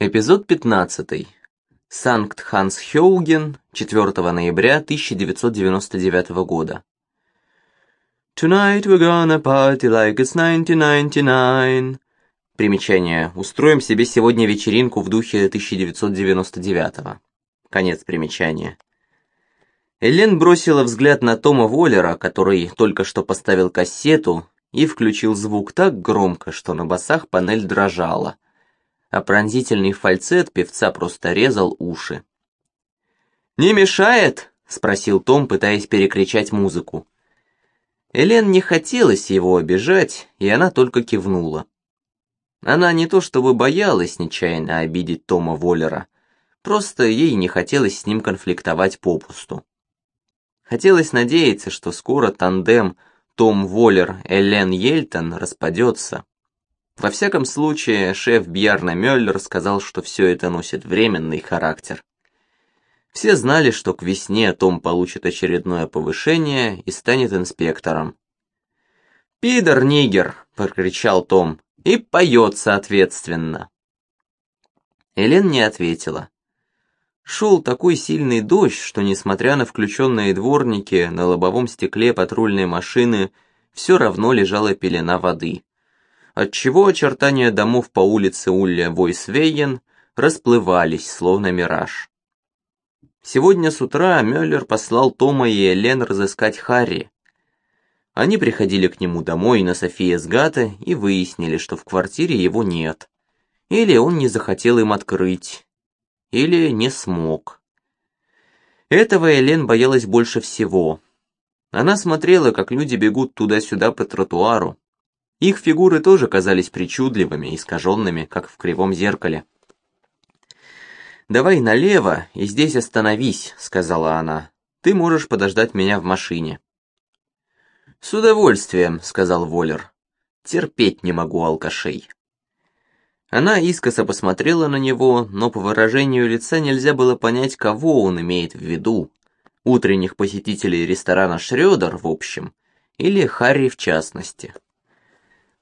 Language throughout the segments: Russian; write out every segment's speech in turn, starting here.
Эпизод 15. Санкт-Ханс-Хеуген, 4 ноября 1999 года. Tonight we're gonna party like it's 1999. Примечание. Устроим себе сегодня вечеринку в духе 1999. Конец примечания. Элен бросила взгляд на Тома Воллера, который только что поставил кассету и включил звук так громко, что на басах панель дрожала – а пронзительный фальцет певца просто резал уши. «Не мешает?» — спросил Том, пытаясь перекричать музыку. Элен не хотелось его обижать, и она только кивнула. Она не то чтобы боялась нечаянно обидеть Тома Воллера, просто ей не хотелось с ним конфликтовать попусту. Хотелось надеяться, что скоро тандем Том Воллер-Элен Ельтон распадется, во всяком случае, шеф Бьярна Мюллер сказал, что все это носит временный характер. Все знали, что к весне Том получит очередное повышение и станет инспектором. «Пидор, нигер!» — прокричал Том. «И поет соответственно». Элен не ответила. Шел такой сильный дождь, что, несмотря на включенные дворники, на лобовом стекле патрульной машины все равно лежала пелена воды отчего очертания домов по улице Улья Войсвейен расплывались, словно мираж. Сегодня с утра Мюллер послал Тома и Элен разыскать Харри. Они приходили к нему домой на София Сгата и выяснили, что в квартире его нет. Или он не захотел им открыть, или не смог. Этого Элен боялась больше всего. Она смотрела, как люди бегут туда-сюда по тротуару, их фигуры тоже казались причудливыми, искаженными, как в кривом зеркале. «Давай налево и здесь остановись», — сказала она. «Ты можешь подождать меня в машине». «С удовольствием», — сказал Воллер. «Терпеть не могу алкашей». Она искоса посмотрела на него, но по выражению лица нельзя было понять, кого он имеет в виду. Утренних посетителей ресторана «Шрёдер» в общем, или Харри в частности.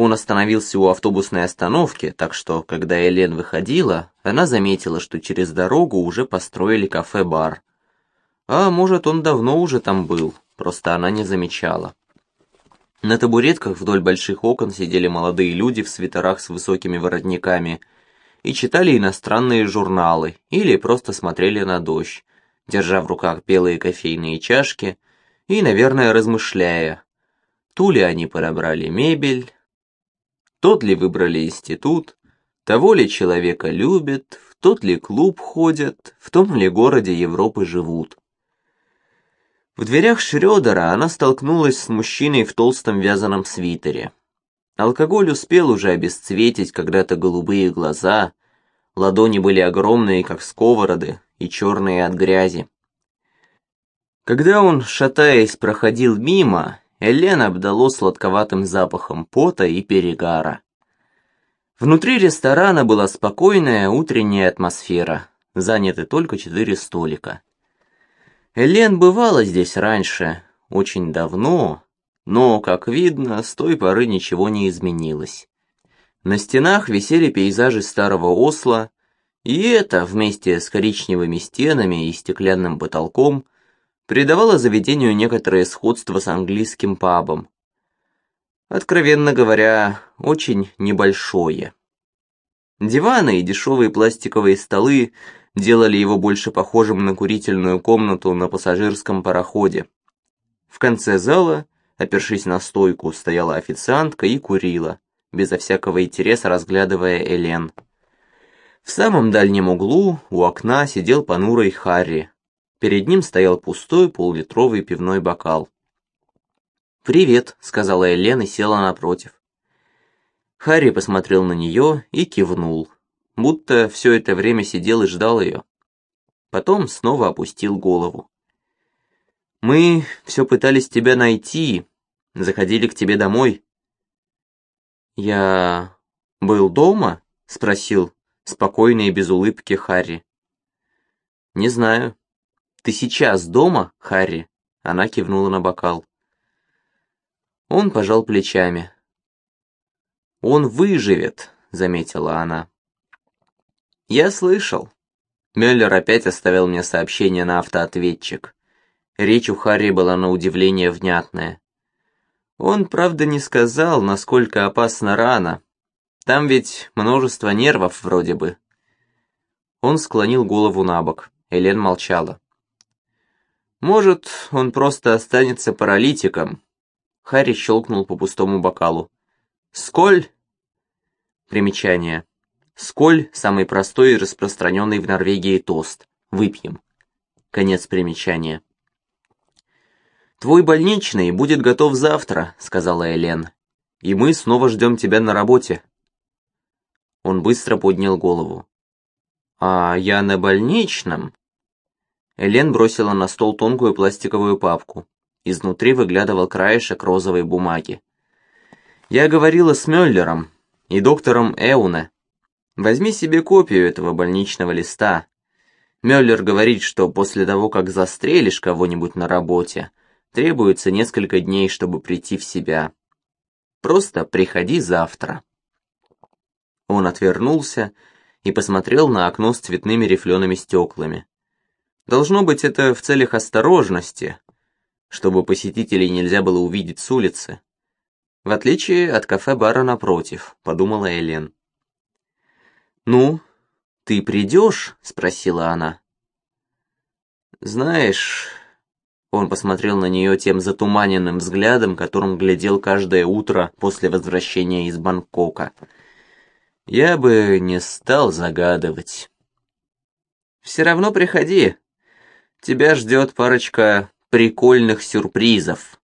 Он остановился у автобусной остановки, так что, когда Элен выходила, она заметила, что через дорогу уже построили кафе-бар. А может, он давно уже там был, просто она не замечала. На табуретках вдоль больших окон сидели молодые люди в свитерах с высокими воротниками и читали иностранные журналы или просто смотрели на дождь, держа в руках белые кофейные чашки и, наверное, размышляя, ту ли они подобрали мебель, тот ли выбрали институт, того ли человека любят, в тот ли клуб ходят, в том ли городе Европы живут. В дверях Шрёдера она столкнулась с мужчиной в толстом вязаном свитере. Алкоголь успел уже обесцветить когда-то голубые глаза, ладони были огромные, как сковороды, и черные от грязи. Когда он, шатаясь, проходил мимо, Элен обдало сладковатым запахом пота и перегара. Внутри ресторана была спокойная утренняя атмосфера, заняты только четыре столика. Элен бывала здесь раньше, очень давно, но, как видно, с той поры ничего не изменилось. На стенах висели пейзажи старого Осла, и это, вместе с коричневыми стенами и стеклянным потолком, придавало заведению некоторое сходство с английским пабом. Откровенно говоря, очень небольшое. Диваны и дешевые пластиковые столы делали его больше похожим на курительную комнату на пассажирском пароходе. В конце зала, опершись на стойку, стояла официантка и курила, безо всякого интереса разглядывая Элен. В самом дальнем углу у окна сидел понурый Харри, Перед ним стоял пустой полулитровый пивной бокал. «Привет», — сказала Елена и села напротив. Харри посмотрел на нее и кивнул, будто все это время сидел и ждал ее. Потом снова опустил голову. «Мы все пытались тебя найти, заходили к тебе домой». «Я был дома?» — спросил, спокойно и без улыбки Харри. «Не знаю», «Ты сейчас дома, Харри?» Она кивнула на бокал. Он пожал плечами. «Он выживет», — заметила она. «Я слышал». Мюллер опять оставил мне сообщение на автоответчик. Речь у Харри была на удивление внятная. Он, правда, не сказал, насколько опасна рана. Там ведь множество нервов вроде бы. Он склонил голову на бок. Элен молчала. «Может, он просто останется паралитиком?» Харри щелкнул по пустому бокалу. «Сколь?» Примечание. Сколь – самый простой и распространенный в Норвегии тост. Выпьем. Конец примечания. «Твой больничный будет готов завтра», – сказала Элен. «И мы снова ждем тебя на работе». Он быстро поднял голову. «А я на больничном?» Элен бросила на стол тонкую пластиковую папку. Изнутри выглядывал краешек розовой бумаги. «Я говорила с Мюллером и доктором Эуне. Возьми себе копию этого больничного листа. Мюллер говорит, что после того, как застрелишь кого-нибудь на работе, требуется несколько дней, чтобы прийти в себя. Просто приходи завтра. Он отвернулся и посмотрел на окно с цветными рифлеными стеклами. Должно быть, это в целях осторожности, чтобы посетителей нельзя было увидеть с улицы. В отличие от кафе-бара напротив, подумала Элен. «Ну, ты придешь?» — спросила она. «Знаешь...» Он посмотрел на нее тем затуманенным взглядом, которым глядел каждое утро после возвращения из Бангкока. «Я бы не стал загадывать». «Все равно приходи. Тебя ждет парочка прикольных сюрпризов».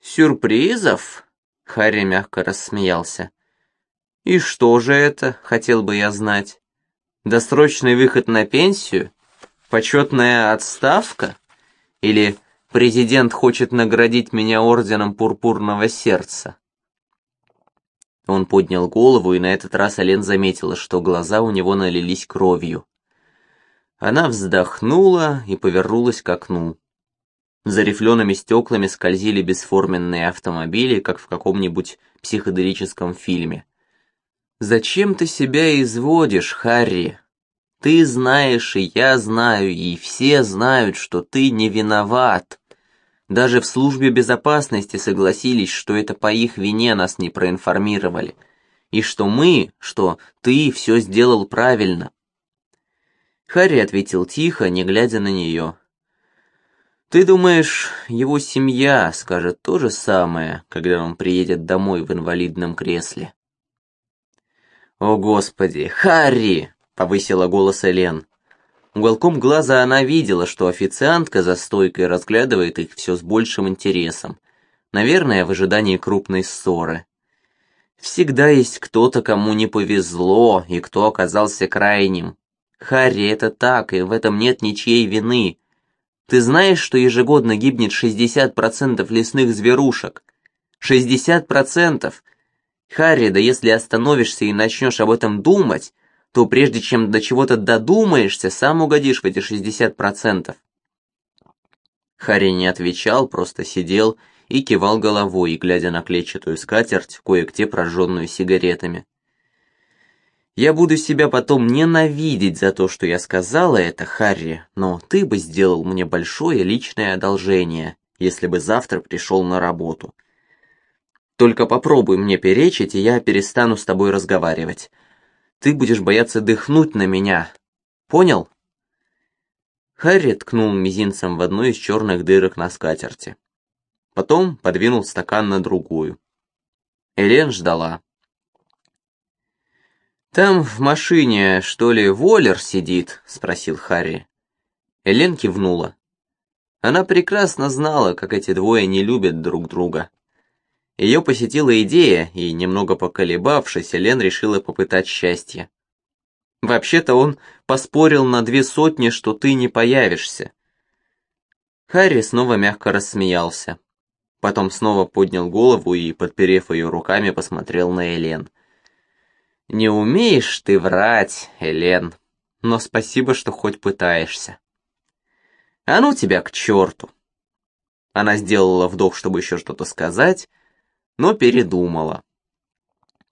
«Сюрпризов?» — Харри мягко рассмеялся. И что же это, хотел бы я знать? Досрочный выход на пенсию? Почетная отставка? Или президент хочет наградить меня орденом пурпурного сердца? Он поднял голову, и на этот раз Ален заметила, что глаза у него налились кровью. Она вздохнула и повернулась к окну. За рифлеными стеклами скользили бесформенные автомобили, как в каком-нибудь психоделическом фильме. «Зачем ты себя изводишь, Харри? Ты знаешь, и я знаю, и все знают, что ты не виноват. Даже в службе безопасности согласились, что это по их вине нас не проинформировали. И что мы, что ты все сделал правильно». Харри ответил тихо, не глядя на нее. «Ты думаешь, его семья скажет то же самое, когда он приедет домой в инвалидном кресле?» «О, Господи! Харри!» — повысила голос Элен. Уголком глаза она видела, что официантка за стойкой разглядывает их все с большим интересом. Наверное, в ожидании крупной ссоры. Всегда есть кто-то, кому не повезло, и кто оказался крайним. Харри, это так, и в этом нет ничьей вины. Ты знаешь, что ежегодно гибнет 60% лесных зверушек? 60%! Харри, да если остановишься и начнешь об этом думать, то прежде чем до чего-то додумаешься, сам угодишь в эти 60%. Харри не отвечал, просто сидел и кивал головой, глядя на клетчатую скатерть, кое-где прожженную сигаретами. «Я буду себя потом ненавидеть за то, что я сказала это, Харри, но ты бы сделал мне большое личное одолжение, если бы завтра пришел на работу». Только попробуй мне перечить, и я перестану с тобой разговаривать. Ты будешь бояться дыхнуть на меня. Понял?» Харри ткнул мизинцем в одну из черных дырок на скатерти. Потом подвинул стакан на другую. Элен ждала. «Там в машине, что ли, Воллер сидит?» — спросил Харри. Элен кивнула. Она прекрасно знала, как эти двое не любят друг друга. Ее посетила идея, и, немного поколебавшись, Лен решила попытать счастье. «Вообще-то он поспорил на две сотни, что ты не появишься». Харри снова мягко рассмеялся. Потом снова поднял голову и, подперев ее руками, посмотрел на Элен. «Не умеешь ты врать, Элен, но спасибо, что хоть пытаешься». «А ну тебя к черту!» Она сделала вдох, чтобы еще что-то сказать, но передумала.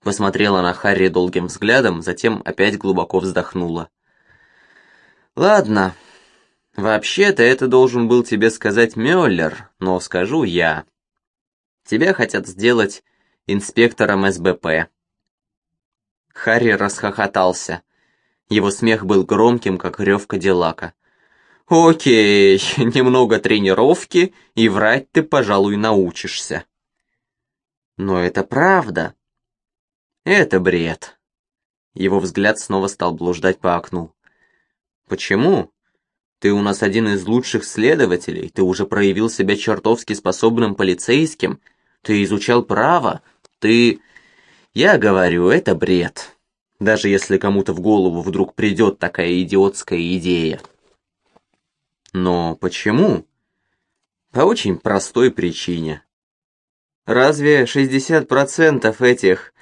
Посмотрела на Харри долгим взглядом, затем опять глубоко вздохнула. «Ладно, вообще-то это должен был тебе сказать Мюллер, но скажу я. Тебя хотят сделать инспектором СБП». Харри расхохотался. Его смех был громким, как рев Кадиллака. «Окей, немного тренировки, и врать ты, пожалуй, научишься». «Но это правда». «Это бред». Его взгляд снова стал блуждать по окну. «Почему? Ты у нас один из лучших следователей, ты уже проявил себя чертовски способным полицейским, ты изучал право, ты...» «Я говорю, это бред» даже если кому-то в голову вдруг придет такая идиотская идея. Но почему? По очень простой причине. Разве 60% этих,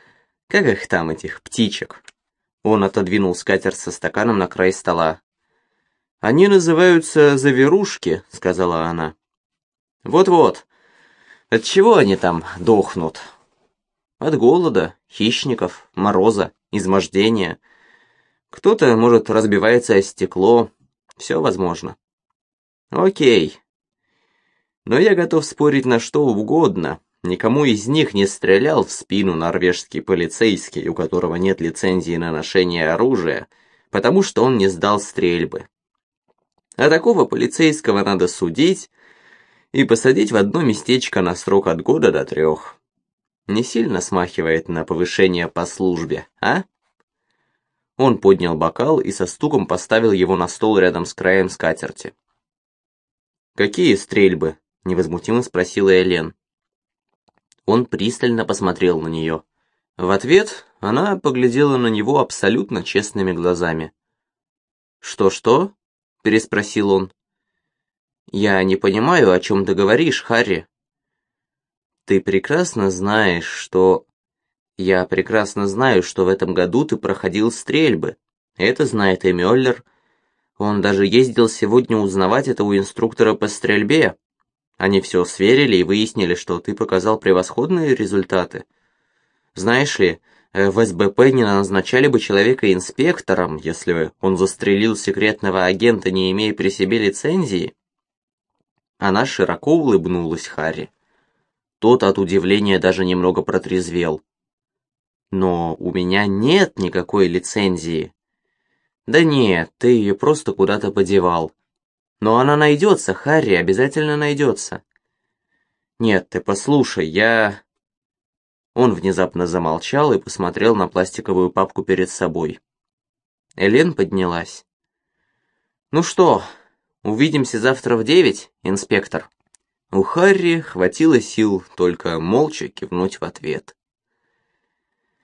как их там, этих птичек? Он отодвинул скатерть со стаканом на край стола. «Они называются заверушки», — сказала она. «Вот-вот. От чего они там дохнут?» «От голода, хищников, мороза измождения. Кто-то, может, разбивается о стекло. Все возможно. Окей. Но я готов спорить на что угодно. Никому из них не стрелял в спину норвежский полицейский, у которого нет лицензии на ношение оружия, потому что он не сдал стрельбы. А такого полицейского надо судить и посадить в одно местечко на срок от года до трех не сильно смахивает на повышение по службе, а?» Он поднял бокал и со стуком поставил его на стол рядом с краем скатерти. «Какие стрельбы?» — невозмутимо спросила Элен. Он пристально посмотрел на нее. В ответ она поглядела на него абсолютно честными глазами. «Что-что?» — переспросил он. «Я не понимаю, о чем ты говоришь, Харри». Ты прекрасно знаешь, что... Я прекрасно знаю, что в этом году ты проходил стрельбы. Это знает и Мюллер. Он даже ездил сегодня узнавать это у инструктора по стрельбе. Они все сверили и выяснили, что ты показал превосходные результаты. Знаешь ли, э, в СБП не назначали бы человека инспектором, если он застрелил секретного агента, не имея при себе лицензии. Она широко улыбнулась Харри. Тот от удивления даже немного протрезвел. «Но у меня нет никакой лицензии». «Да нет, ты ее просто куда-то подевал». «Но она найдется, Харри, обязательно найдется». «Нет, ты послушай, я...» Он внезапно замолчал и посмотрел на пластиковую папку перед собой. Элен поднялась. «Ну что, увидимся завтра в девять, инспектор?» У Харри хватило сил только молча кивнуть в ответ.